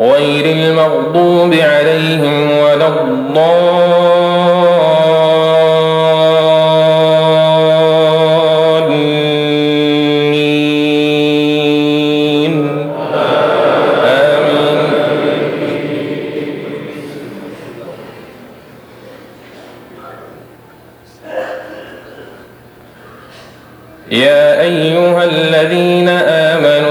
غير المغضوب عليهم ولا الضالين. آمين. يا أيها الذين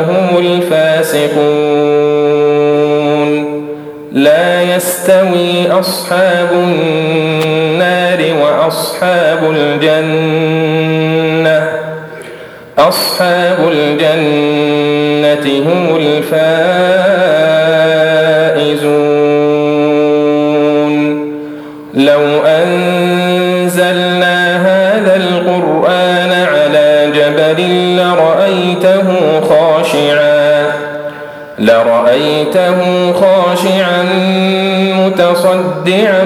هم الفاسقون. لا يستوي أصحاب النار وأصحاب الجنة. أصحاب الجنة هم الفائزون. لو أنزلنا لرأيته خاشعا لرأيته خاشعا متصدعا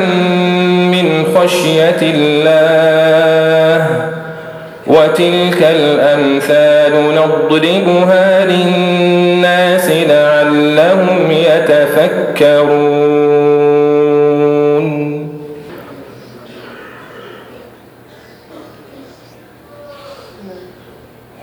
من خشية الله. وتلك الأمثال نضربها للناس لعلهم يتفكرون.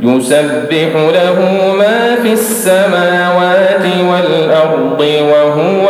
يسبح له ما في السماوات والأرض وهو